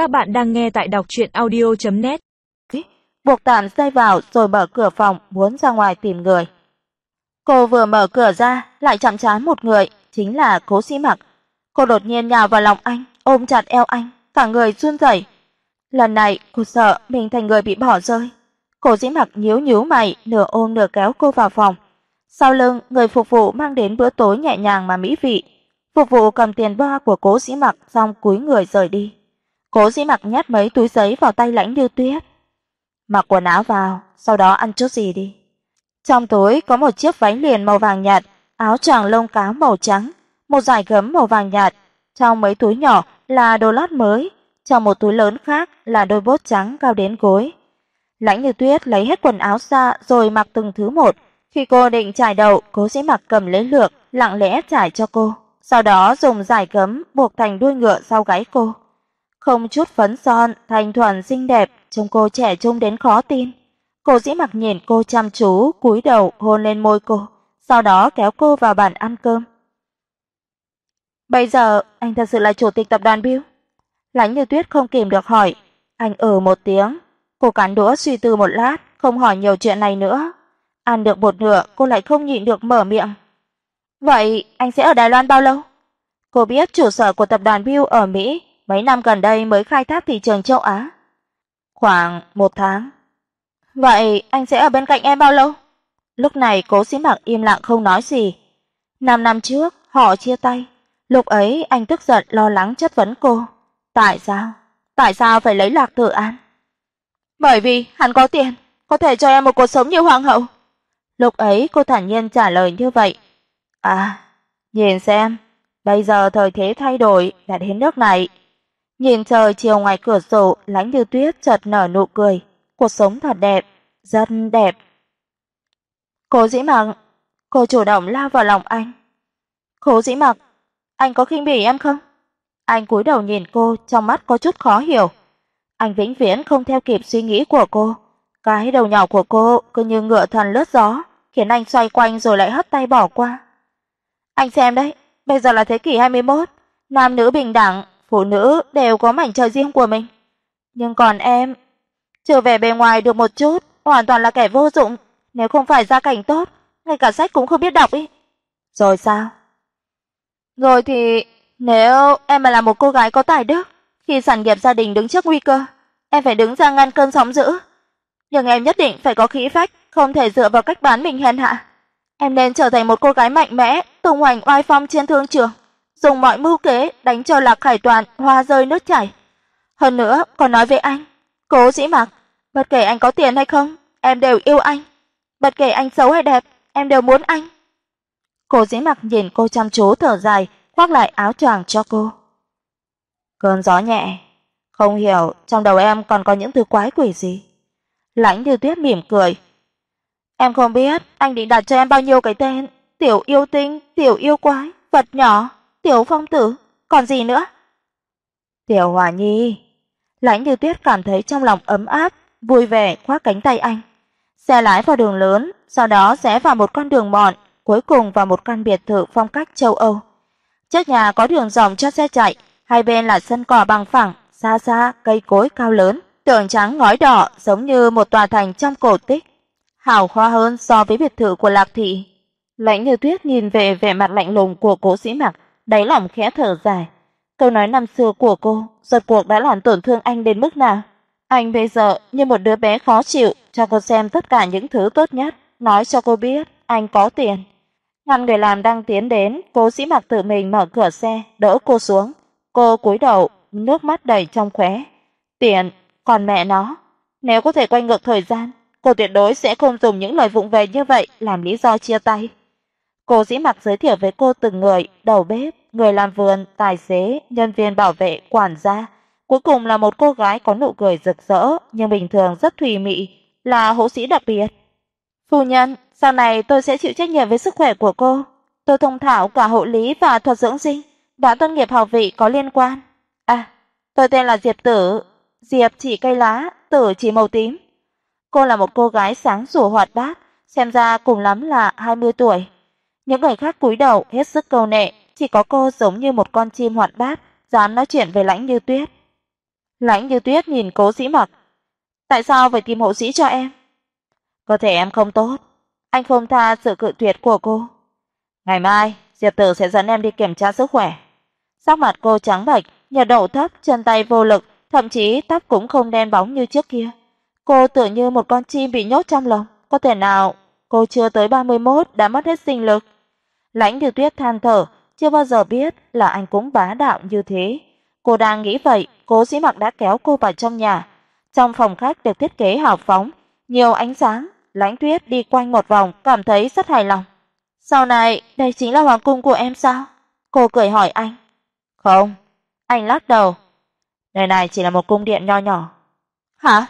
Các bạn đang nghe tại đọc audio net Buộc tạm dây vào rồi mở cửa phòng muốn ra ngoài tìm người. Cô vừa mở cửa ra, lại chạm trán một người, chính là Cố Sĩ Mặc. Cô đột nhiên nhào vào lòng anh, ôm chặt eo anh, cả người run rẩy. Lần này cô sợ mình thành người bị bỏ rơi. Cố Sĩ Mặc nhíu nhíu mày, nửa ôm nửa kéo cô vào phòng. Sau lưng, người phục vụ mang đến bữa tối nhẹ nhàng mà mỹ vị. Phục vụ cầm tiền boa của Cố Sĩ Mặc xong cúi người rời đi. Cố Dĩ Mặc nhét mấy túi giấy vào tay Lãnh Như Tuyết. Mặc quần áo vào, sau đó ăn chút gì đi. Trong túi có một chiếc váy liền màu vàng nhạt, áo choàng lông cá màu trắng, một dải gấm màu vàng nhạt, trong mấy túi nhỏ là đồ lót mới, trong một túi lớn khác là đôi bốt trắng cao đến gối. Lãnh Như Tuyết lấy hết quần áo ra rồi mặc từng thứ một, khi cô định trải đầu, Cố Dĩ Mặc cầm lấy lược, lặng lẽ trải cho cô, sau đó dùng dải gấm buộc thành đuôi ngựa sau gáy cô. Không chút phấn son, thanh thuần xinh đẹp, trông cô trẻ trung đến khó tin. cô Dĩ Mặc nhìn cô chăm chú, cúi đầu hôn lên môi cô, sau đó kéo cô vào bàn ăn cơm. "Bây giờ anh thật sự là chủ tịch tập đoàn Bill?" Lãnh Như Tuyết không kìm được hỏi. Anh ừ một tiếng, cô cắn đũa suy tư một lát, không hỏi nhiều chuyện này nữa. Ăn được một nửa, cô lại không nhịn được mở miệng. "Vậy anh sẽ ở Đài Loan bao lâu?" Cô biết trụ sở của tập đoàn Bill ở Mỹ, mấy năm gần đây mới khai thác thị trường châu Á. Khoảng một tháng. Vậy anh sẽ ở bên cạnh em bao lâu? Lúc này Cố Sĩ Mặc im lặng không nói gì. Năm năm trước họ chia tay, lúc ấy anh tức giận lo lắng chất vấn cô, tại sao? Tại sao phải lấy Lạc Tử An? Bởi vì hắn có tiền, có thể cho em một cuộc sống như hoàng hậu. Lúc ấy cô thản nhiên trả lời như vậy. À, nhìn xem, bây giờ thời thế thay đổi đã đến nước này. Nhìn trời chiều ngoài cửa sổ, Lãnh Như Tuyết chợt nở nụ cười, cuộc sống thật đẹp, rất đẹp. Cố Dĩ Mặc, cô chủ động lao vào lòng anh. Cố Dĩ Mặc, anh có khinh bỉ em không? Anh cúi đầu nhìn cô, trong mắt có chút khó hiểu. Anh vĩnh viễn không theo kịp suy nghĩ của cô, cái đầu nhỏ của cô cứ như ngựa thần lướt gió, khiến anh xoay quanh rồi lại hất tay bỏ qua. Anh xem đấy, bây giờ là thế kỷ 21, nam nữ bình đẳng, phụ nữ đều có mảnh trời riêng của mình. Nhưng còn em, trở về bề ngoài được một chút, hoàn toàn là kẻ vô dụng, nếu không phải gia cảnh tốt, ngay cả sách cũng không biết đọc ý. Rồi sao? Rồi thì nếu em mà là một cô gái có tài đức, khi sản nghiệp gia đình đứng trước nguy cơ, em phải đứng ra ngăn cơn sóng dữ. Nhưng em nhất định phải có khí phách, không thể dựa vào cách bán mình hèn hạ. Em nên trở thành một cô gái mạnh mẽ, tung hoành oai phong trên thương trường dùng mọi mưu kế đánh cho Lạc Khải Toàn hoa rơi nước chảy. Hơn nữa, còn nói với anh, Cố Dĩ Mặc, bất kể anh có tiền hay không, em đều yêu anh. Bất kể anh xấu hay đẹp, em đều muốn anh. Cố Dĩ Mặc nhìn cô chăm chú thở dài, khoác lại áo choàng cho cô. Cơn gió nhẹ, không hiểu trong đầu em còn có những thứ quái quỷ gì. Lãnh Như Tuyết mỉm cười. Em không biết anh định đặt cho em bao nhiêu cái tên, tiểu yêu tinh, tiểu yêu quái, vật nhỏ. Tiểu Phong tử, còn gì nữa? Tiểu Hòa Nhi, Lãnh Như Tuyết cảm thấy trong lòng ấm áp, vui vẻ khoác cánh tay anh. Xe lái vào đường lớn, sau đó rẽ vào một con đường mòn, cuối cùng vào một căn biệt thự phong cách châu Âu. Trước nhà có đường rộng cho xe chạy, hai bên là sân cỏ bằng phẳng, xa xa cây cối cao lớn, tường trắng ngói đỏ giống như một tòa thành trong cổ tích, hào hoa hơn so với biệt thự của Lạc thị. Lãnh Như Tuyết nhìn về vẻ mặt lạnh lùng của Cố Sĩ Mặc, đáy lòng khẽ thở dài. Câu nói năm xưa của cô rốt cuộc đã làm tổn thương anh đến mức nào? Anh bây giờ như một đứa bé khó chịu, cho cô xem tất cả những thứ tốt nhất, nói cho cô biết anh có tiền. Ngăn người làm đang tiến đến, Cố Sĩ Mặc tự mình mở cửa xe, đỡ cô xuống. Cô cúi đầu, nước mắt đầy trong khóe. Tiền, còn mẹ nó, nếu có thể quay ngược thời gian, cô tuyệt đối sẽ không dùng những lời vụng về như vậy làm lý do chia tay. Cô Dĩ Mặc giới thiệu với cô từng người, đầu bếp, người làm vườn, tài xế, nhân viên bảo vệ, quản gia, cuối cùng là một cô gái có nụ cười rực rỡ nhưng bình thường rất thùy mị, là hộ sĩ đặc biệt. "Phu nhân, sau này tôi sẽ chịu trách nhiệm với sức khỏe của cô. Tôi thông thạo cả hộ lý và thuật dưỡng sinh, đã tốt nghiệp học vị có liên quan. À, tôi tên là Diệp Tử, Diệp chỉ cây lá, Tử chỉ màu tím." Cô là một cô gái sáng sủa hoạt bát, xem ra cùng lắm là 20 tuổi. Những người khác cúi đầu hết sức câu nệ, chỉ có cô giống như một con chim hoạt bát, dám nói chuyện với Lãnh Như Tuyết. Lãnh Như Tuyết nhìn Cố Dĩ Mặc, "Tại sao phải tìm hộ sĩ cho em?" "Cơ thể em không tốt, anh không tha sự cự tuyệt của cô. Ngày mai Diệp Tử sẽ dẫn em đi kiểm tra sức khỏe." Sắc mặt cô trắng bệch, nhiệt độ thấp, chân tay vô lực, thậm chí tóc cũng không đen bóng như trước kia. Cô tựa như một con chim bị nhốt trong lồng, có thể nào cô chưa tới 31 đã mất hết sinh lực? Lãnh Như Tuyết than thở, chưa bao giờ biết là anh cũng bá đạo như thế. Cô đang nghĩ vậy, Cố sĩ Mặc đã kéo cô vào trong nhà. Trong phòng khách được thiết kế hào phóng, nhiều ánh sáng, Lãnh Tuyết đi quanh một vòng, cảm thấy rất hài lòng. "Sau này, đây chính là hoàng cung của em sao?" Cô cười hỏi anh. "Không." Anh lắc đầu. "Nơi này chỉ là một cung điện nho nhỏ." "Hả?"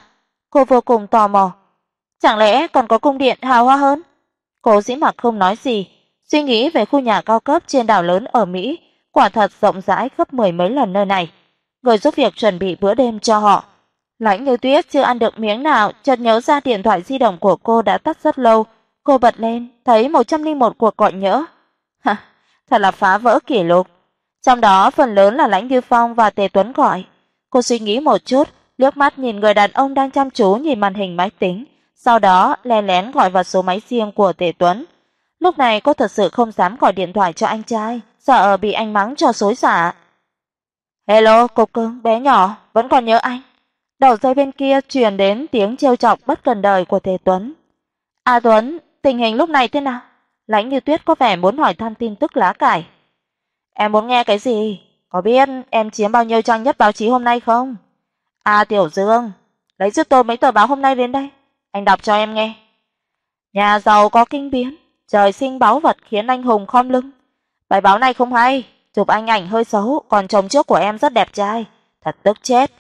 Cô vô cùng tò mò. "Chẳng lẽ còn có cung điện hào hoa hơn?" Cố Dĩ Mặc không nói gì, suy nghĩ về khu nhà cao cấp trên đảo lớn ở Mỹ, quả thật rộng rãi gấp mười mấy lần nơi này. Người giúp việc chuẩn bị bữa đêm cho họ. Lãnh Như Tuyết chưa ăn được miếng nào, chợt nhớ ra điện thoại di động của cô đã tắt rất lâu, cô bật lên, thấy 101 cuộc gọi nhỡ. Ha, thật là phá vỡ kỷ lục. Trong đó phần lớn là Lãnh Như Phong và Tề Tuấn gọi. Cô suy nghĩ một chút, liếc mắt nhìn người đàn ông đang chăm chú nhìn màn hình máy tính, sau đó lén lén gọi vào số máy riêng của Tề Tuấn. Lúc này cô thật sự không dám gọi điện thoại cho anh trai, sợ bị anh mắng cho xối xả. "Hello, cô cưng bé nhỏ, vẫn còn nhớ anh." Đầu dây bên kia truyền đến tiếng trêu chọc bất cần đời của Tề Tuấn. "A Tuấn, tình hình lúc này thế nào?" Lãnh Như Tuyết có vẻ muốn hỏi thăm tin tức lá cải. "Em muốn nghe cái gì? Có biết em chiếm bao nhiêu trang nhất báo chí hôm nay không?" "A Tiểu Dương, lấy giúp tôi mấy tờ báo hôm nay đến đây, anh đọc cho em nghe." Nhà giàu có kinh biến, trời sinh báu vật khiến anh hùng khom lưng. Bài báo này không hay, chụp anh ảnh hơi xấu, còn chồng trước của em rất đẹp trai, thật tức chết.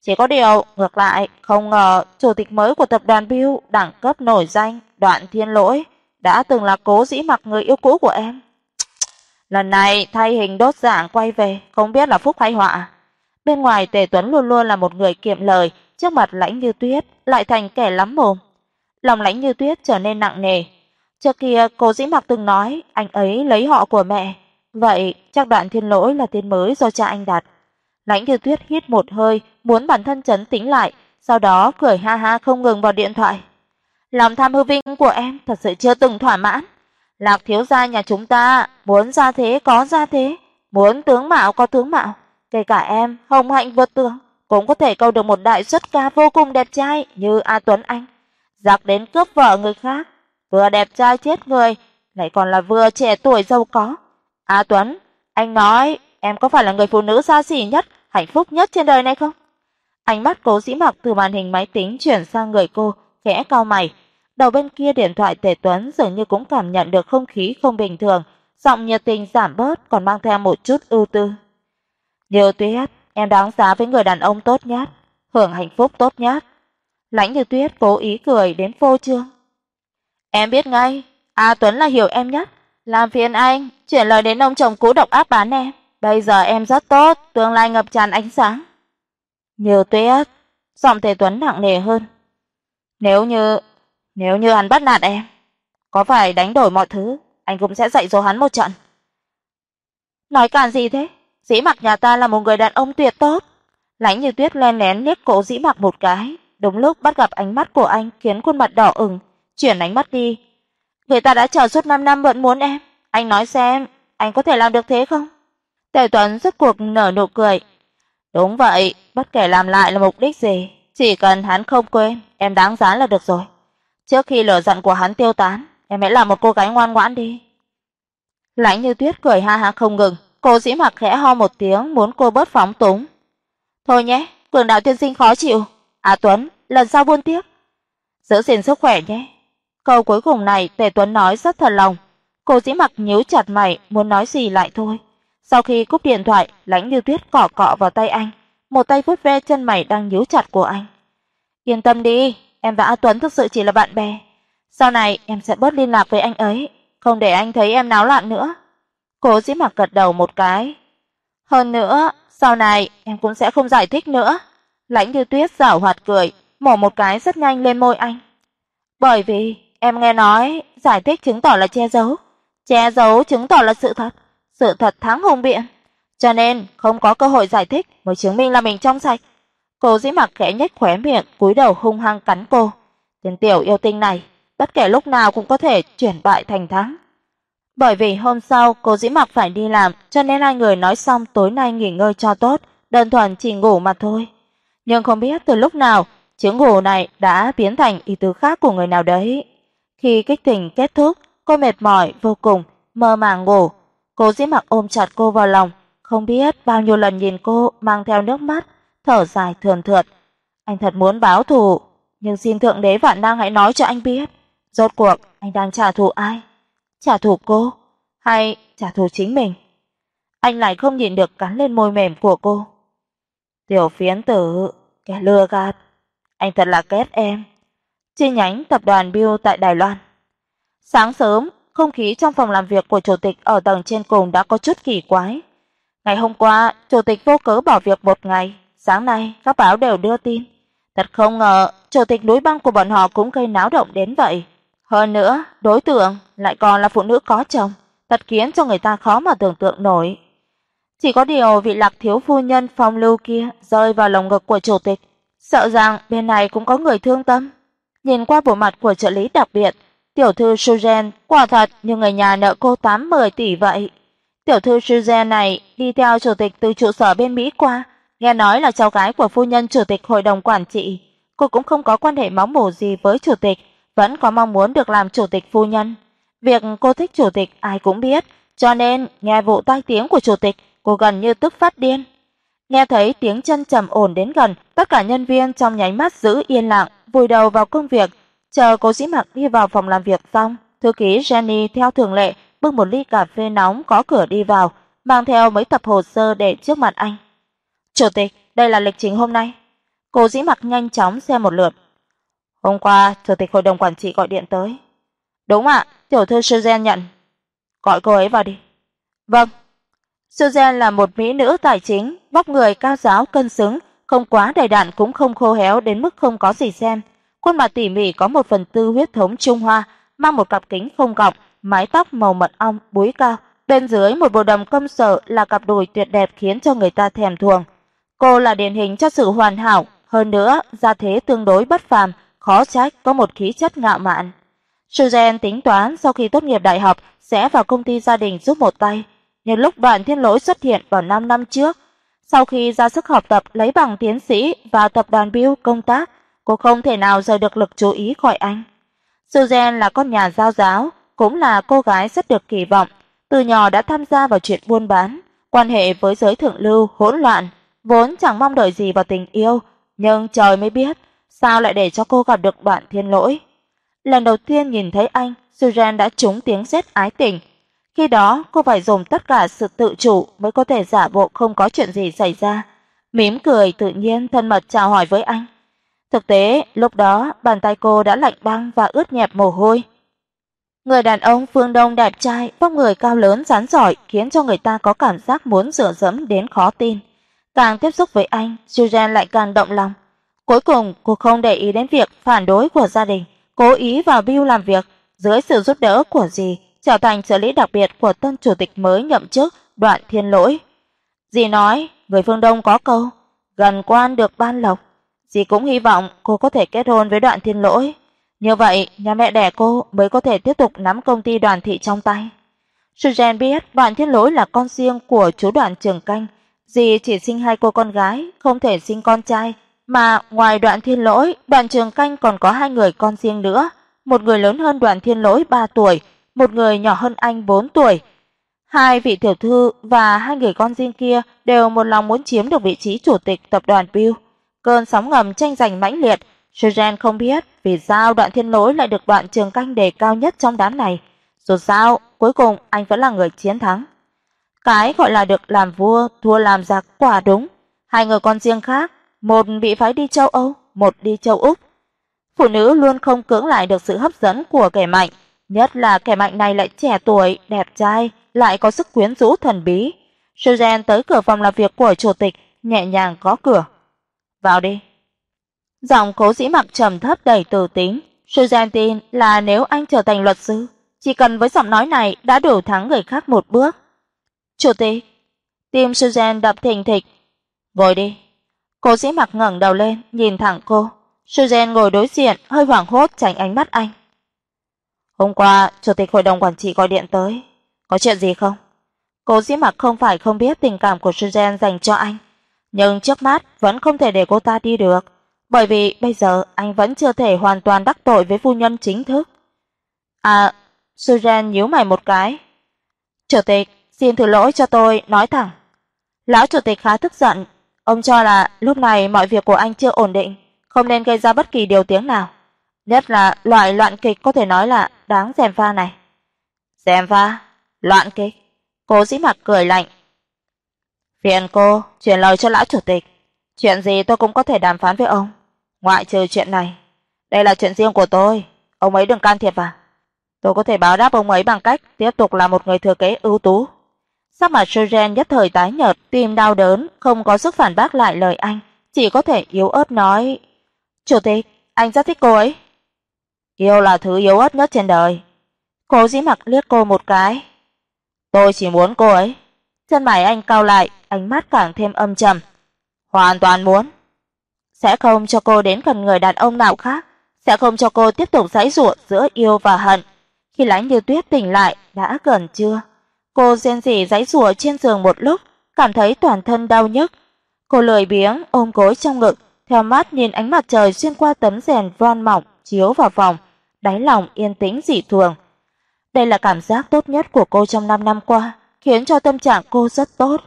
Chỉ có điều, ngược lại, không ngờ chủ tịch mới của tập đoàn Bill đẳng cấp nổi danh, Đoạn Thiên Lỗi đã từng là Cố Dĩ Mặc người yêu cũ của em. Lần này thay hình đốt dạng quay về, không biết là phúc hay họa. Bên ngoài Tề Tuấn luôn luôn là một người kiệm lời, trước mặt Lãnh Như Tuyết lại thành kẻ lắm mồm. Lòng Lãnh Như Tuyết trở nên nặng nề, Trước kia Cố Dĩ Mặc từng nói anh ấy lấy họ của mẹ, vậy chắc Đoạn Thiên Lỗi là tên mới do cha anh đặt. Lãnh Như Tuyết hít một hơi, muốn bản thân trấn tĩnh lại, sau đó cười ha ha không ngừng vào điện thoại. Lòng tham hư vinh của em thật sự chưa từng thỏa mãn. Lạc thiếu gia nhà chúng ta muốn gia thế có gia thế, muốn tướng mạo có tướng mạo, kể cả em hồng hạnh vượt tường cũng có thể câu được một đại xuất ca vô cùng đẹp trai như A Tuấn Anh, giặc đến cướp vợ người khác, vừa đẹp trai chết người, lại còn là vừa trẻ tuổi giàu có. A Tuấn, anh nói em có phải là người phụ nữ xa xỉ nhất, hạnh phúc nhất trên đời này không? Ánh mắt Cố Dĩ Mặc từ màn hình máy tính chuyển sang người cô, khẽ cau mày. Đầu bên kia điện thoại Tề Tuấn dường như cũng cảm nhận được không khí không bình thường, giọng nhiệt tình giảm bớt còn mang theo một chút ưu tư. "Điều Tuyết, em đáng giá với người đàn ông tốt nhất, hưởng hạnh phúc tốt nhất." Lãnh Như Tuyết cố ý cười đến phô trương. Em biết ngay, A Tuấn là hiểu em nhất, làm phiền anh chuyển lời đến ông chồng cũ độc ác bán em, bây giờ em rất tốt, tương lai ngập tràn ánh sáng. Nhiều Tuyết, giọng Tề Tuấn nặng nề hơn. Nếu như nếu như hắn bắt nạt em, có phải đánh đổi mọi thứ, anh cũng sẽ dạy dỗ hắn một trận. Nói càn gì thế? Dĩ Mặc nhà ta là một người đàn ông tuyệt tốt. Lãnh Như Tuyết lén lén liếc cổ Dĩ Mặc một cái, đúng lúc bắt gặp ánh mắt của anh khiến khuôn mặt đỏ ửng, chuyển ánh mắt đi. Người ta đã chờ suốt 5 năm vẫn muốn em, anh nói xem, anh có thể làm được thế không? Tề Tuấn rốt cuộc nở nụ cười. Đúng vậy, bất kể làm lại là mục đích gì, chỉ cần hắn không quên, em đáng giá là được rồi. Trước khi lửa giận của hắn tiêu tán, em hãy làm một cô gái ngoan ngoãn đi. Lãnh Như Tuyết cười ha ha không ngừng, cô dĩ mặc khẽ ho một tiếng muốn cô bớt phóng túng. Thôi nhé, Cường đạo tiên sinh khó chịu. À Tuấn, lần sau buôn tiếp. Giữ gìn sức khỏe nhé. Câu cuối cùng này Tề Tuấn nói rất thật lòng. Cô Dĩ Mặc nhíu chặt mày, muốn nói gì lại thôi. Sau khi cúp điện thoại, Lãnh Như Tuyết cọ cọ vào tay anh, một tay vuốt ve chân mày đang nhíu chặt của anh. "Yên tâm đi, em và A Tuấn thực sự chỉ là bạn bè. Sau này em sẽ bớt liên lạc với anh ấy, không để anh thấy em náo loạn nữa." Cố Dĩ Mặc gật đầu một cái. "Hơn nữa, sau này em cũng sẽ không giải thích nữa." Lãnh Như Tuyết giảo hoạt cười, mổ một cái rất nhanh lên môi anh. "Bởi vì Em nghe nói giải thích chứng tỏ là che giấu, che giấu chứng tỏ là sự thật, sự thật thắng hùng biện, cho nên không có cơ hội giải thích mới chứng minh là mình trong sạch. Cô dĩ mặc khẽ nhếch khóe miệng, cúi đầu hung hăng cắn cô. Tên tiểu yêu tinh này, bất kể lúc nào cũng có thể chuyển bại thành thắng. Bởi vì hôm sau cô dĩ mặc phải đi làm, cho nên hai người nói xong tối nay nghỉ ngơi cho tốt, đơn thuần chỉ ngủ mà thôi. Nhưng không biết từ lúc nào, chứng ngủ này đã biến thành ý tứ khác của người nào đấy. Khi kích tình kết thúc, cô mệt mỏi vô cùng, mơ màng ngủ. Cố dĩ mặc ôm chặt cô vào lòng, không biết bao nhiêu lần nhìn cô mang theo nước mắt, thở dài thườn thượt. Anh thật muốn báo thù, nhưng xin thượng đế vạn năng hãy nói cho anh biết, rốt cuộc anh đang trả thù ai? Trả thù cô hay trả thù chính mình? Anh lại không nhìn được cắn lên môi mềm của cô. Tiểu phiến tử, kẻ lừa gạt, anh thật là ghét em. Chi nhánh tập đoàn Bill tại Đài Loan. Sáng sớm, không khí trong phòng làm việc của chủ tịch ở tầng trên cùng đã có chút kỳ quái. Ngày hôm qua, chủ tịch vô cớ bỏ việc một ngày, sáng nay các báo đều đưa tin. Thật không ngờ, chủ tịch núi băng của bọn họ cũng gây náo động đến vậy. Hơn nữa, đối tượng lại còn là phụ nữ có chồng, thật khiến cho người ta khó mà tưởng tượng nổi. Chỉ có điều vị Lạc thiếu phu nhân phong lưu kia rơi vào lồng ngực của chủ tịch, sợ rằng bên này cũng có người thương tâm. Nhìn qua bộ mặt của trợ lý đặc biệt, tiểu thư Suzen quả thật như người nhà nợ cô 8-10 tỷ vậy. Tiểu thư Suzen này đi theo chủ tịch từ trụ sở bên Mỹ qua, nghe nói là cháu gái của phu nhân chủ tịch hội đồng quản trị, cô cũng không có quan hệ máu mủ gì với chủ tịch, vẫn có mong muốn được làm chủ tịch phu nhân. Việc cô thích chủ tịch ai cũng biết, cho nên nghe vụ tai tiếng của chủ tịch, cô gần như tức phát điên. Nghe thấy tiếng chân trầm ổn đến gần, tất cả nhân viên trong nháy mắt giữ yên lặng, vùi đầu vào công việc, chờ Cố Dĩ Mặc đi vào phòng làm việc xong, thư ký Jenny theo thường lệ bưng một ly cà phê nóng có cửa đi vào, mang theo mấy tập hồ sơ để trước mặt anh. "Chủ tịch, đây là lịch trình hôm nay." Cố Dĩ Mặc nhanh chóng xem một lượt. "Hôm qua chủ tịch hội đồng quản trị gọi điện tới." "Đúng ạ, tiểu thư Suzen nhận." "Gọi cô ấy vào đi." "Vâng." Suzen là một mỹ nữ tài chính, vóc người cao giáo cân xứng, không quá đầy đặn cũng không khô héo đến mức không có gì xem. Khuôn mặt tỉ mỉ có một phần tư huyết thống Trung Hoa, mang một cặp kính không gọng, mái tóc màu mật ong búi cao, bên dưới một bộ đầm công sở là cặp đùi tuyệt đẹp khiến cho người ta thèm thuồng. Cô là điển hình cho sự hoàn hảo, hơn nữa gia thế tương đối bất phàm, khó trách có một khí chất ngạo mạn. Suzen tính toán sau khi tốt nghiệp đại học sẽ vào công ty gia đình giúp một tay, như lúc Đoàn Thiên Lỗi xuất hiện vào 5 năm trước, sau khi ra sức học tập lấy bằng tiến sĩ và tập đoàn Bill công tác, cô không thể nào rời được lực chú ý khỏi anh. Suzen là con nhà giao giáo, cũng là cô gái rất được kỳ vọng, từ nhỏ đã tham gia vào chuyện buôn bán, quan hệ với giới thượng lưu hỗn loạn, vốn chẳng mong đợi gì vào tình yêu, nhưng trời mới biết, sao lại để cho cô gặp được Đoạn Thiên Lỗi. Lần đầu tiên nhìn thấy anh, Suzen đã trúng tiếng sét ái tình. Khi đó, cô phải dùng tất cả sự tự chủ mới có thể giả bộ không có chuyện gì xảy ra, mỉm cười tự nhiên thân mật chào hỏi với anh. Thực tế, lúc đó bàn tay cô đã lạnh băng và ướt nhẹp mồ hôi. Người đàn ông phương Đông đẹp trai, vóc người cao lớn rắn giỏi khiến cho người ta có cảm giác muốn dựa dẫm đến khó tin. Càng tiếp xúc với anh, Julian lại càng động lòng. Cuối cùng, cô không để ý đến việc phản đối của gia đình, cố ý vào Bill làm việc, dưới sự giúp đỡ của dì, trở thành trợ lý đặc biệt của tân chủ tịch mới nhậm chức, Đoạn Thiên Lỗi. Dì nói, người phương Đông có câu, gần quan được ban lộc. Dì cũng hy vọng cô có thể kết hôn với Đoạn Thiên Lỗi. Như vậy, nhà mẹ đẻ cô mới có thể tiếp tục nắm công ty Đoàn thị trong tay. Susan biết Đoạn Thiên Lỗi là con riêng của chú Đoạn Trường Canh, dì chỉ sinh hai cô con gái, không thể sinh con trai, mà ngoài Đoạn Thiên Lỗi, Đoạn Trường Canh còn có hai người con riêng nữa, một người lớn hơn Đoạn Thiên Lỗi 3 tuổi, một người nhỏ hơn anh 4 tuổi. Hai vị tiểu thư và hai người con riêng kia đều một lòng muốn chiếm được vị trí chủ tịch tập đoàn Bill. Cơn sóng ngầm tranh giành mãnh liệt, Susan không biết vì sao Đoạn Thiên Lỗi lại được Đoạn Trường Canh đề cao nhất trong đám này. Dù sao, cuối cùng anh vẫn là người chiến thắng. Cái gọi là được làm vua thua làm giặc quả đúng. Hai người con riêng khác, một bị phái đi châu Âu, một đi châu Úc. Phụ nữ luôn không cưỡng lại được sự hấp dẫn của kẻ mạnh, nhất là kẻ mạnh này lại trẻ tuổi, đẹp trai, lại có sức quyến rũ thần bí. Susan tới cửa phòng làm việc của chủ tịch, nhẹ nhàng gõ cửa. "Vào đi." Giọng Cố Dĩ Mặc trầm thấp đầy từ tính, Susan tin là nếu anh trở thành luật sư, chỉ cần với giọng nói này đã đủ thắng người khác một bước. "Chủ tịch." Tim Susan đập thình thịch. "Ngồi đi." Cố Dĩ Mặc ngẩng đầu lên, nhìn thẳng cô. Suzen ngồi đối diện, hơi hoảng hốt tránh ánh mắt anh. "Hôm qua, chủ tịch hội đồng quản trị gọi điện tới, có chuyện gì không?" Cố Dĩ Mặc không phải không biết tình cảm của Suzen dành cho anh, nhưng trước mắt vẫn không thể để cô ta đi được, bởi vì bây giờ anh vẫn chưa thể hoàn toàn đắc tội với phu nhân chính thức. À, Suzen nhíu mày một cái. "Chủ tịch, xin thứ lỗi cho tôi nói thẳng." Lão chủ tịch khá tức giận, ông cho là lúc này mọi việc của anh chưa ổn định, không nên gây ra bất kỳ điều tiếng nào, nhất là loại loạn kịch có thể nói là đáng xem pha này. Xem pha? Loạn kịch? Cố Dĩ Mặc cười lạnh. Phiền cô truyền lời cho lão chủ tịch, chuyện gì tôi cũng có thể đàm phán với ông, ngoại trừ chuyện này. Đây là chuyện riêng của tôi, ông ấy đừng can thiệp vào. Tôi có thể báo đáp ông ấy bằng cách tiếp tục là một người thừa kế ưu tú. Sắc mặt Soren nhất thời tái nhợt, tim đau đớn, không có sức phản bác lại lời anh, chỉ có thể yếu ớt nói: "Chủ tịch, anh rất thích cô ấy." Yêu là thứ yếu ớt nhất trên đời. Cố Dĩ Mặc liếc cô một cái. Tôi chỉ muốn cô ấy. Chân mày anh cau lại, ánh mắt càng thêm âm trầm. Hoàn toàn muốn. Sẽ không cho cô đến gần người đàn ông nào khác, sẽ không cho cô tiếp tục giãy giụa giữa yêu và hận. Khi Lãnh Như Tuyết tỉnh lại đã gần trưa. Cô rên rỉ giãy giụa trên giường một lúc, cảm thấy toàn thân đau nhức. Cô lười biếng ôm gối trong ngực, theo mắt nhìn ánh mặt trời xuyên qua tấm rèn von mỏng chiếu vào phòng, đáy lòng yên tĩnh dị thường. Đây là cảm giác tốt nhất của cô trong 5 năm qua, khiến cho tâm trạng cô rất tốt.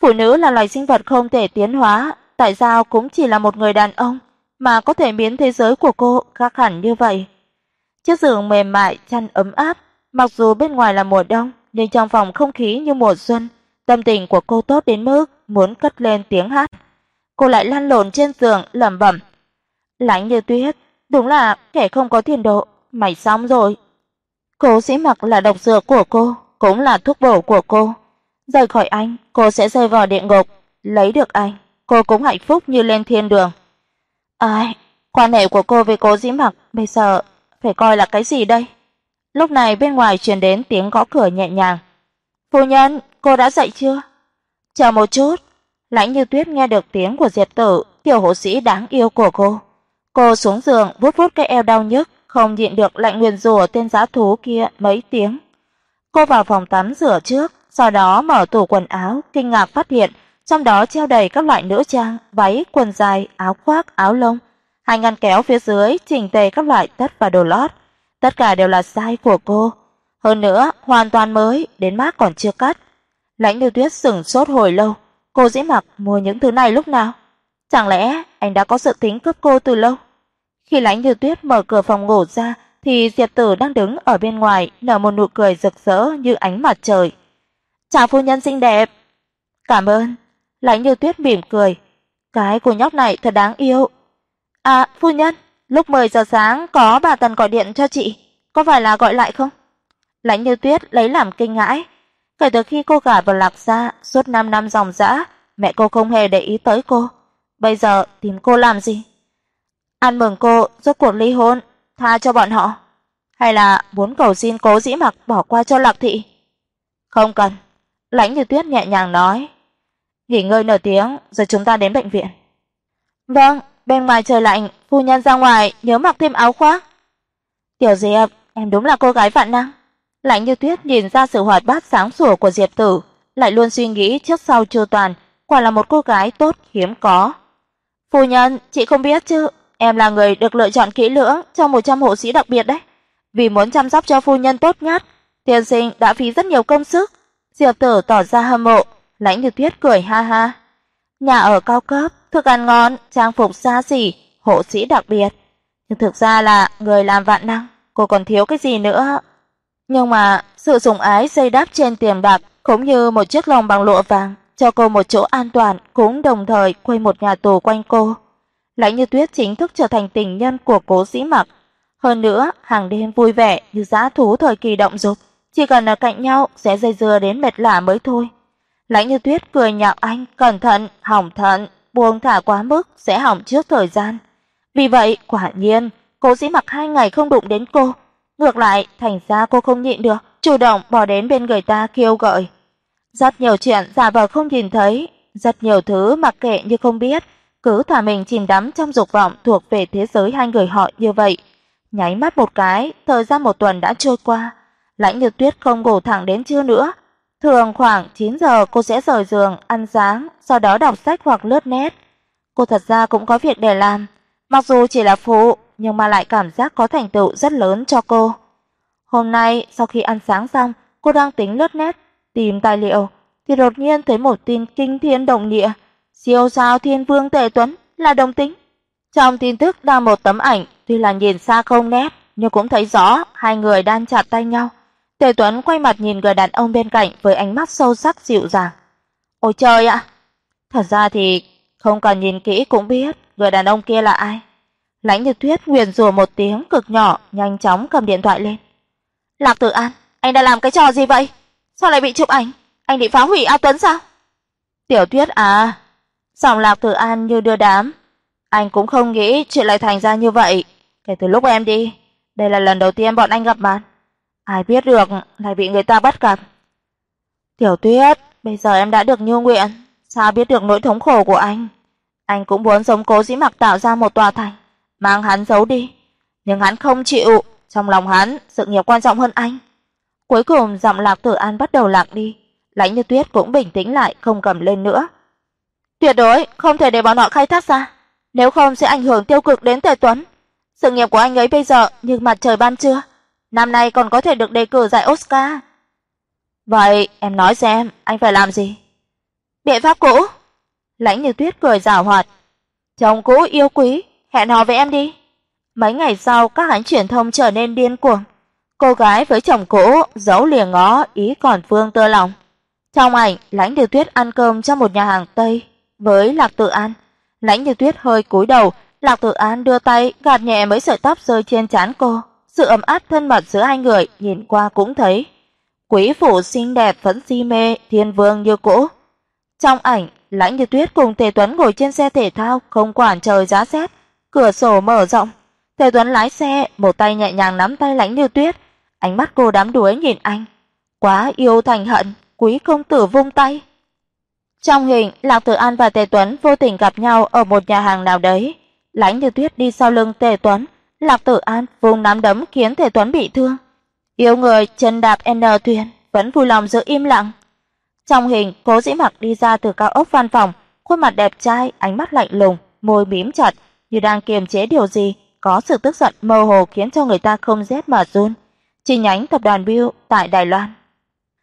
Phụ nữ là loài sinh vật không thể tiến hóa, tại sao cũng chỉ là một người đàn ông mà có thể biến thế giới của cô khác hẳn như vậy? Chiếc giường mềm mại, chăn ấm áp, mặc dù bên ngoài là mùa đông, nhưng trong phòng không khí như mùa xuân, tâm tình của cô tốt đến mức muốn cất lên tiếng hát. Cô lại lăn lộn trên giường lẩm bẩm: "Lãnh Như Tuyết, đúng là kẻ không có tiền đồ, mày xong rồi." Cố Sĩ Mặc là độc dược của cô, cũng là thuốc bổ của cô. Rời khỏi anh, cô sẽ rơi vào địa ngục, lấy được anh, cô cũng hạnh phúc như lên thiên đường. Ai, quan hệ của cô với Cố Dĩ Mặc bây giờ phải coi là cái gì đây? Lúc này bên ngoài truyền đến tiếng gõ cửa nhẹ nhàng. "Phu nhân, cô đã dậy chưa?" "Chờ một chút." Lãnh Như Tuyết nghe được tiếng của Diệp Tử, tiểu hộ sĩ đáng yêu của cô. Cô xuống giường vuốt vuốt cái eo đau nhức, không nhịn được lạnh nguyền rủa tên giá thú kia mấy tiếng. Cô vào phòng tắm rửa trước, sau đó mở tủ quần áo, kinh ngạc phát hiện trong đó treo đầy các loại nữ trang, váy, quần dài, áo khoác, áo lông. Hai ngăn kéo phía dưới chỉnh tề các loại tất và đồ lót, tất cả đều là size của cô. Hơn nữa, hoàn toàn mới, đến mác còn chưa cắt. Lãnh Như Tuyết sững sốt hồi lâu, cô dĩ mặc mua những thứ này lúc nào? Chẳng lẽ anh đã có sự tính cướp cô từ lâu? Khi Lãnh Như Tuyết mở cửa phòng ngủ ra thì Diệp Tử đang đứng ở bên ngoài, nở một nụ cười rực rỡ như ánh mặt trời. "Chào phu nhân xinh đẹp." "Cảm ơn." Lãnh Như Tuyết mỉm cười. "Cái cô nhóc này thật đáng yêu." "À, phu nhân, lúc 10 giờ sáng có bà Tần gọi điện cho chị, có phải là gọi lại không?" Lãnh Như Tuyết lấy làm kinh ngãi. Kể từ khi cô gả vào Lạc gia, suốt 5 năm dòng dã, mẹ cô không hề để ý tới cô. Bây giờ tìm cô làm gì? Ăn mừng cô rốt cuộc ly hôn, tha cho bọn họ, hay là muốn cầu xin Cố Dĩ Mặc bỏ qua cho Lạc thị? Không cần, Lãnh Như Tuyết nhẹ nhàng nói. Nghỉ ngơi nửa tiếng rồi chúng ta đến bệnh viện. Vâng, bên ngoài trời lạnh, phu nhân ra ngoài nhớ mặc thêm áo khoác. Tiểu Diệp, em đúng là cô gái vạn năng. Lãnh Như Tuyết nhìn ra sự hoạt bát sáng sủa của Diệp Tử, lại luôn suy nghĩ trước sau chu toàn, quả là một cô gái tốt hiếm có. Phu nhân, chị không biết chứ, Em là người được lựa chọn kỹ lưỡng trong 100 hộ sĩ đặc biệt đấy. Vì muốn chăm sóc cho phu nhân tốt nhất, tiên sinh đã phí rất nhiều công sức." Diệp Tử tỏ ra hâm mộ, Lãnh Như Tuyết cười ha ha. Nhà ở cao cấp, thức ăn ngon, trang phục xa xỉ, hộ sĩ đặc biệt. Nhưng thực ra là người làm vạn năng, cô còn thiếu cái gì nữa? Nhưng mà sự sủng ái xây đắp trên tiền bạc cũng như một chiếc lồng bằng lụa vàng cho cô một chỗ an toàn cũng đồng thời quay một nhà tù quanh cô. Lãnh Như Tuyết chính thức trở thành tình nhân của Cố Sĩ Mặc. Hơn nữa, hàng đêm vui vẻ như dã thú thời kỳ động dục, chỉ cần ở cạnh nhau sẽ dây dưa đến mệt lả mới thôi. Lãnh Như Tuyết cười nhạo anh, cẩn thận, hỏng thận, buông thả quá mức sẽ hỏng trước thời gian. Vì vậy, quả nhiên, Cố Sĩ Mặc hai ngày không đụng đến cô, ngược lại thành ra cô không nhịn được, chủ động bỏ đến bên người ta kêu gọi. Rất nhiều chuyện giả vờ không nhìn thấy, rất nhiều thứ mặc kệ như không biết, cứ thả mình chìm đắm trong dục vọng thuộc về thế giới hai người họ như vậy. Nháy mắt một cái, thời gian một tuần đã trôi qua, Lãnh Như Tuyết không ngủ thẳng đến trưa nữa. Thường khoảng 9 giờ cô sẽ rời giường ăn sáng, sau đó đọc sách hoặc lướt net. Cô thật ra cũng có việc để làm, mặc dù chỉ là phụ, nhưng mà lại cảm giác có thành tựu rất lớn cho cô. Hôm nay sau khi ăn sáng xong, cô đang tính lướt net tìm tài liệu thì đột nhiên thấy một tin kinh thiên động địa, siêu sao Thiên Vương Tề Tuấn là đồng tính. Trong tin tức là một tấm ảnh, tuy là nhìn xa không nét, nhưng cũng thấy rõ hai người đang chặt tay nhau. Tề Tuấn quay mặt nhìn người đàn ông bên cạnh với ánh mắt sâu sắc dịu dàng. "Ôi trời ạ." Thật ra thì không cần nhìn kỹ cũng biết người đàn ông kia là ai. Lãnh Như Tuyết nguyền rủa một tiếng cực nhỏ, nhanh chóng cầm điện thoại lên. "Lạc Tử An, anh đã làm cái trò gì vậy? Sao lại bị chụp ảnh? Anh định phá hủy A Tuấn sao?" "Tiểu Tuyết à?" Giọng Lạc Tử An như đưa đám. "Anh cũng không nghĩ chuyện lại thành ra như vậy. Kể từ lúc em đi, đây là lần đầu tiên bọn anh gặp mặt. Ai biết được lại bị người ta bắt gặp." "Tiểu Tuyết, bây giờ em đã được như nguyện, sao biết được nỗi thống khổ của anh? Anh cũng muốn giống Cố Dĩ Mặc tạo ra một tòa thành, mang hắn giấu đi, nhưng hắn không chịu, trong lòng hắn sự nghiệp quan trọng hơn anh." Cuối cùng giọng Lạc Tử An bắt đầu lạc đi, Lãnh Như Tuyết cũng bình tĩnh lại không cầm lên nữa. Tuyệt đối không thể để bọn họ khai thác ra, nếu không sẽ ảnh hưởng tiêu cực đến Tề Tuấn. Sự nghiệp của anh ấy bây giờ như mặt trời ban trưa, năm nay còn có thể được đề cử giải Oscar. Vậy em nói xem, anh phải làm gì? Biện pháp cũ. Lãnh Như Tuyết cười giảo hoạt. Chồng cũ yêu quý, hẹn hò với em đi. Mấy ngày sau, các hãng truyền thông trở nên điên cuồng. Cô gái với chồng cũ giấu lìa ngó ý còn phương tơ lòng. Trong ảnh, Lãnh Như Tuyết ăn cơm trong một nhà hàng Tây với Lạc Tự An. Lãnh Như Tuyết hơi cúi đầu, Lạc Tự An đưa tay gạt nhẹ mấy sợi tóc rơi trên trán cô. Sự ấm áp thân mật giữa hai người nhìn qua cũng thấy. Quý phụ xinh đẹp vẫn si mê thiên vương như cũ. Trong ảnh, Lãnh Như Tuyết cùng Tề Tuấn ngồi trên xe thể thao không quản trời giá rét, cửa sổ mở rộng. Tề Tuấn lái xe, một tay nhẹ nhàng nắm tay Lãnh Như Tuyết, ánh mắt cô đắm đuối nhìn anh. Quá yêu thành hận, quý công tử vung tay. Trong hình, Lạc Tử An và Tề Tuấn vô tình gặp nhau ở một nhà hàng nào đấy. Lãnh Như Tuyết đi sau lưng Tề Tuấn, Lạc Tử An vùng nắm đấm khiến Tề Tuấn bị thương. Yêu người chân đạp N thuyền, vẫn vui lòng giữ im lặng. Trong hình, Cố Dĩ Mặc đi ra từ cao ốc văn phòng, khuôn mặt đẹp trai, ánh mắt lạnh lùng, môi mím chặt, như đang kiềm chế điều gì, có sự tức giận mơ hồ khiến cho người ta không rét mà run. Chi nhánh tập đoàn Bill tại Đài Loan.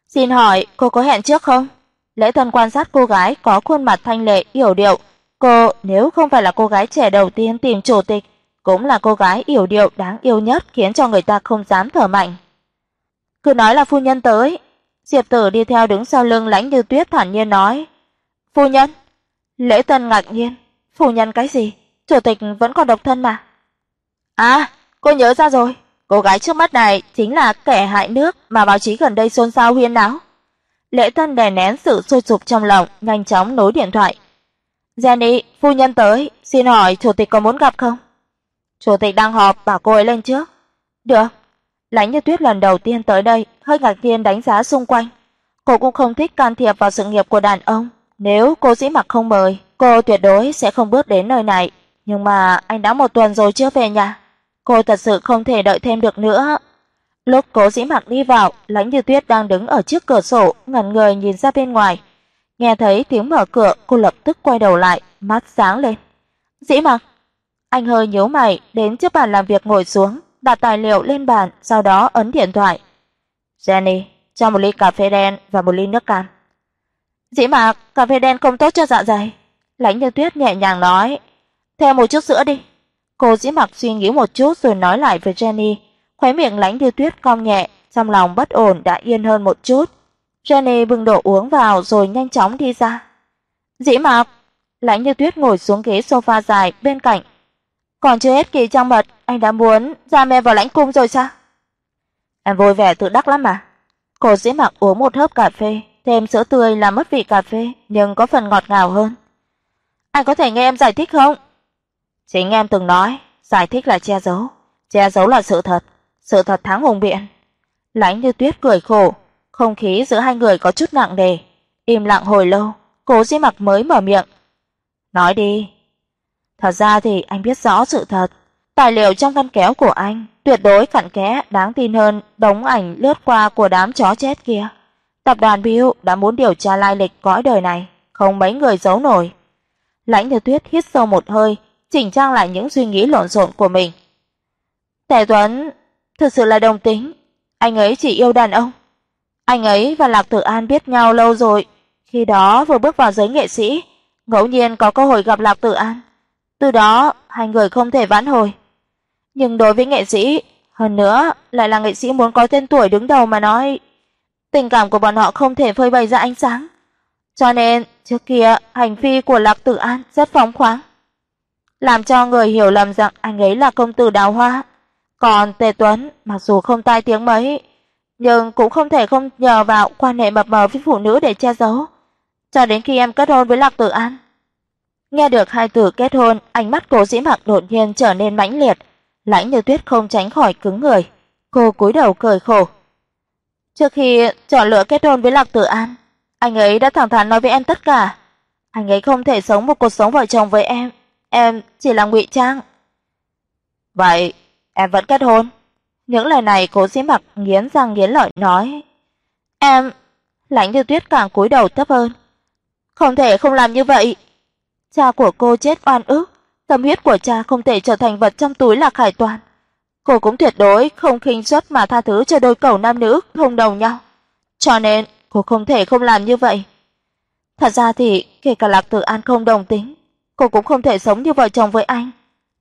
"Xin hỏi, cô có hẹn trước không?" Lễ Tân quan sát cô gái có khuôn mặt thanh lệ yểu điệu, cô nếu không phải là cô gái trẻ đầu tiên tìm chủ tịch, cũng là cô gái yểu điệu đáng yêu nhất khiến cho người ta không dám thở mạnh. Cứ nói là phu nhân tới, Diệp Tử đi theo đứng sau lưng Lãnh Như Tuyết thản nhiên nói: "Phu nhân?" Lễ Tân ngạc nhiên, "Phu nhân cái gì? Chủ tịch vẫn còn độc thân mà." "À, cô nhớ ra rồi, cô gái trước mắt này chính là kẻ hại nước mà báo chí gần đây xôn xao huyên náo." Lễ Tân đè nén sự sôi sục trong lòng, nhanh chóng nối điện thoại. "Jenny, phu nhân tới, xin hỏi chủ tịch có muốn gặp không?" "Chủ tịch đang họp, bảo cô ấy lên trước." "Được." Lãnh Như Tuyết lần đầu tiên tới đây, hơi ngạc nhiên đánh giá xung quanh. Cô cũng không thích can thiệp vào sự nghiệp của đàn ông, nếu cô dĩ mặc không mời, cô tuyệt đối sẽ không bước đến nơi này, nhưng mà anh đã một tuần rồi chưa về nhà. Cô thật sự không thể đợi thêm được nữa. Lúc Cố Dĩ Mặc đi vào, Lãnh Như Tuyết đang đứng ở trước cửa sổ, ngẩn người nhìn ra bên ngoài. Nghe thấy tiếng mở cửa, cô lập tức quay đầu lại, mắt sáng lên. "Dĩ Mặc." Anh hơi nhíu mày, đến trước bàn làm việc ngồi xuống, đặt tài liệu lên bàn, sau đó ấn điện thoại. "Jenny, cho một ly cà phê đen và một ly nước cam." "Dĩ Mặc, cà phê đen không tốt cho dạ dày." Lãnh Như Tuyết nhẹ nhàng nói, "Thêm một chút sữa đi." Cô Dĩ Mặc suy nghĩ một chút rồi nói lại với Jenny, khóe miệng Lãnh Như Tuyết cong nhẹ, trong lòng bất ổn đã yên hơn một chút. Jenny bưng đồ uống vào rồi nhanh chóng đi ra. "Dĩ Mặc." Lãnh Như Tuyết ngồi xuống ghế sofa dài bên cạnh. "Còn chưa hết kỳ trang mật, anh đã muốn ra mẹ vào lãnh cung rồi sao?" Em vui vẻ tự đắc lắm mà. Cô Dĩ Mặc uống một hớp cà phê, thêm sữa tươi làm mất vị cà phê, nhưng có phần ngọt ngào hơn. "Anh có thể nghe em giải thích không?" Chính em từng nói, giải thích là che giấu, che giấu là sự thật, sự thật thắng hùng biện. Lãnh Như Tuyết cười khổ, không khí giữa hai người có chút nặng nề, im lặng hồi lâu, Cố Di Mặc mới mở miệng. "Nói đi." Thật ra thì anh biết rõ sự thật, tài liệu trong ngăn kéo của anh tuyệt đối cặn kẽ đáng tin hơn đống ảnh lướt qua của đám chó chết kia. Tập đoàn Bill đã muốn điều tra lai lịch cõi đời này, không mấy người giấu nổi. Lãnh Như Tuyết hít sâu một hơi, chỉnh trang lại những suy nghĩ lộn xộn của mình. Tề Tuấn thực sự là đồng tính, anh ấy chỉ yêu đàn ông. Anh ấy và Lạc Tử An biết nhau lâu rồi, khi đó vừa bước vào giới nghệ sĩ, ngẫu nhiên có cơ hội gặp Lạc Tử An. Từ đó, hai người không thể vãn hồi. Nhưng đối với nghệ sĩ, hơn nữa lại là nghệ sĩ muốn có tên tuổi đứng đầu mà nói, tình cảm của bọn họ không thể phơi bày ra ánh sáng. Cho nên, trước kia hành vi của Lạc Tử An rất phóng khoáng, làm cho người hiểu lầm rằng anh ấy là công tử đào hoa. Còn Tề Tuấn, mặc dù không tai tiếng mấy, nhưng cũng không thể không nhờ vào quan hệ mập mờ với phụ nữ để che giấu, cho đến khi em kết hôn với Lạc Tử An. Nghe được hai từ kết hôn, ánh mắt Cố Dĩ Mặc đột nhiên trở nên mãnh liệt, Lãnh Như Tuyết không tránh khỏi cứng người, cô cúi đầu cười khổ. Trước khi chọn lựa kết hôn với Lạc Tử An, anh ấy đã thẳng thắn nói với em tất cả. Anh ấy không thể sống một cuộc sống vợ chồng với em, em chỉ là ngụy trang. Vậy em vẫn kết hôn? Những lời này Cố Dĩ Mặc nghiến răng nghiến lợi nói. Em, Lãnh Như Tuyết càng cúi đầu thấp hơn. Không thể không làm như vậy. Cha của cô chết oan ức, tâm huyết của cha không thể trở thành vật trong túi Lạc Hải Toàn. Cô cũng tuyệt đối không khinh suất mà tha thứ cho đôi cẩu nam nữ thông đồng nhau. Cho nên cô không thể không làm như vậy. Thật ra thì kể cả Lạc Tử An không đồng tính, cô cũng không thể sống như vợ chồng với anh.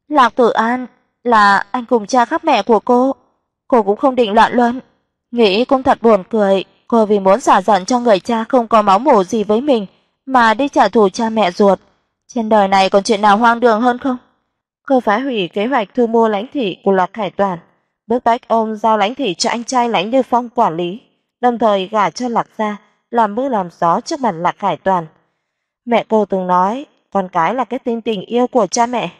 Lạc Tử An là anh cùng cha khác mẹ của cô, cô cũng không định loạn luân. Nghĩ cũng thật buồn cười, cô vì muốn xả giận cho người cha không có máu mủ gì với mình mà đi trả thù cha mẹ ruột. Trên đời này còn chuyện nào hoang đường hơn không? Cô phá hủy kế hoạch thu mua lãnh thị của Lạc Hải Toàn, bức bách ông giao lãnh thị cho anh trai Lãnh Như Phong quản lý, đồng thời gả cho Lạc gia, làm mưa làm gió trước mặt Lạc Hải Toàn. Mẹ cô từng nói, con cái là cái tinh tình yêu của cha mẹ.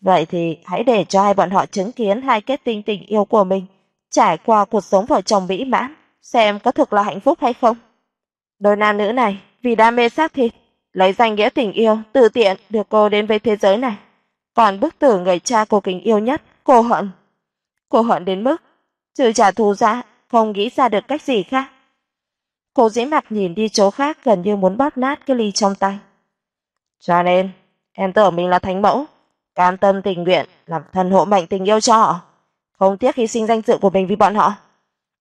Vậy thì hãy để cho hai bọn họ chứng kiến hai kết tinh tình yêu của mình, trải qua cuộc sống vợ chồng mỹ mãn, xem có thực là hạnh phúc hay không. Đôi nam nữ này vì đam mê xác thịt, lấy danh nghĩa tình yêu tự tiện đưa cô đến với thế giới này. Còn bức tử người cha cô kính yêu nhất, cô hận. Cô hận đến mức trừ trả thù ra, không nghĩ ra được cách gì khác. Cô dĩ mặt nhìn đi chỗ khác gần như muốn bóp nát cái ly trong tay. Cho nên, em tưởng mình là thánh mẫu, cam tâm tình nguyện làm thần hộ mệnh tình yêu cho họ, không tiếc hy sinh danh dự của mình vì bọn họ.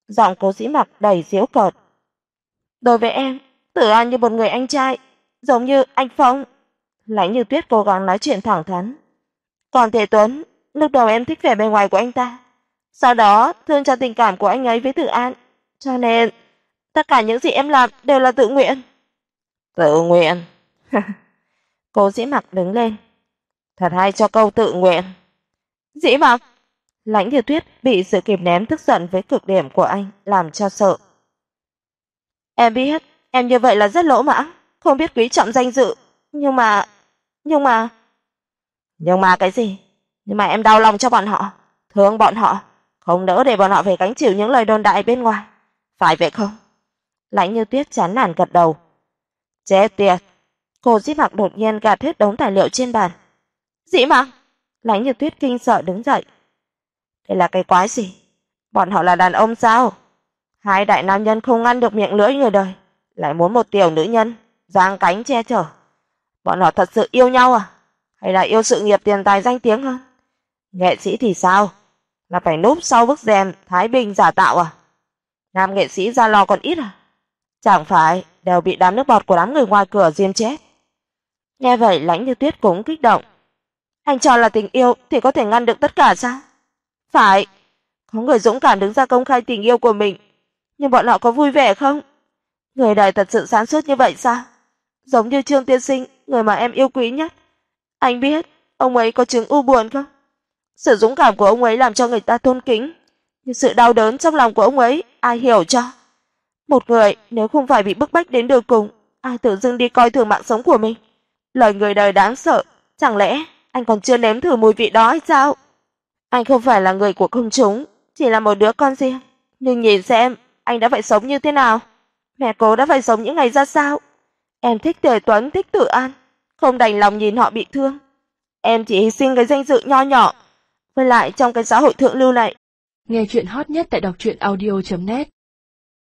Giọng Cố Dĩ Mặc đầy giễu cợt. Đối với em, Tử An như một người anh trai, giống như anh Phong. Lãnh Như Tuyết cố gắng nói chuyện thẳng thắn. Còn Thể Tuấn, lúc đầu em thích vẻ bề ngoài của anh ta, sau đó thương cho tình cảm của anh ấy với Tử An, cho nên tất cả những gì em làm đều là tự nguyện. Tự nguyện? Cố Dĩ Mặc đứng lên. Thật hay cho câu tự nguyện. Dĩ Mặc Lãnh Như Tuyết bị sự kìm nén tức giận với cực điểm của anh làm cho sợ. Em biết, em như vậy là rất lỗ mãng, không biết quý trọng danh dự, nhưng mà nhưng mà nhưng mà cái gì? Nhưng mà em đau lòng cho bọn họ, thương bọn họ, không đỡ để bọn họ phải gánh chịu những lời đồn đại bên ngoài. Phải vậy không? Lãnh Như Tuyết chán nản gật đầu. Chết tiệt. Cô Dĩ Mặc đột nhiên gạt hết đống tài liệu trên bàn. Dĩ mà Lãnh Như Tuyết kinh sợ đứng dậy. Đây là cái quái gì? Bọn họ là đàn ông sao? Hai đại nam nhân không ngăn được miệng lưỡi người đời, lại muốn một tiểu nữ nhân giang cánh che chở. Bọn họ thật sự yêu nhau à? Hay là yêu sự nghiệp tiền tài danh tiếng hơn? Nghệ sĩ thì sao? Là phải núp sau bức rèm thái bình giả tạo à? Nam nghệ sĩ ra lò còn ít à? Chẳng phải đều bị đám nước bọt của đám người ngoài cửa diêm chết. Nghe vậy Lãnh Như Tuyết cũng kích động. Anh cho là tình yêu thì có thể ngăn được tất cả sao? Phải, có người dũng cảm đứng ra công khai tình yêu của mình, nhưng bọn họ có vui vẻ không? Người đời thật sự sáng suốt như vậy sao? Giống như Trương tiên sinh, người mà em yêu quý nhất. Anh biết ông ấy có chứng u buồn không? Sự dũng cảm của ông ấy làm cho người ta tôn kính, nhưng sự đau đớn trong lòng của ông ấy ai hiểu cho? Một người nếu không phải bị bức bách đến đường cùng, ai tự dưng đi coi thường mạng sống của mình? Lời người đời đáng sợ, chẳng lẽ anh còn chưa nếm thử mùi vị đó hay sao? Anh không phải là người của công chúng, chỉ là một đứa con riêng, nhưng nhìn xem anh đã phải sống như thế nào, mẹ cô đã phải sống những ngày ra sao. Em thích Tề Tuấn, thích Tử An, không đành lòng nhìn họ bị thương. Em chỉ hy sinh cái danh dự nho nhỏ. Với lại trong cái xã hội thượng lưu này, Nghe chuyện hot nhất tại đọc truyện audio net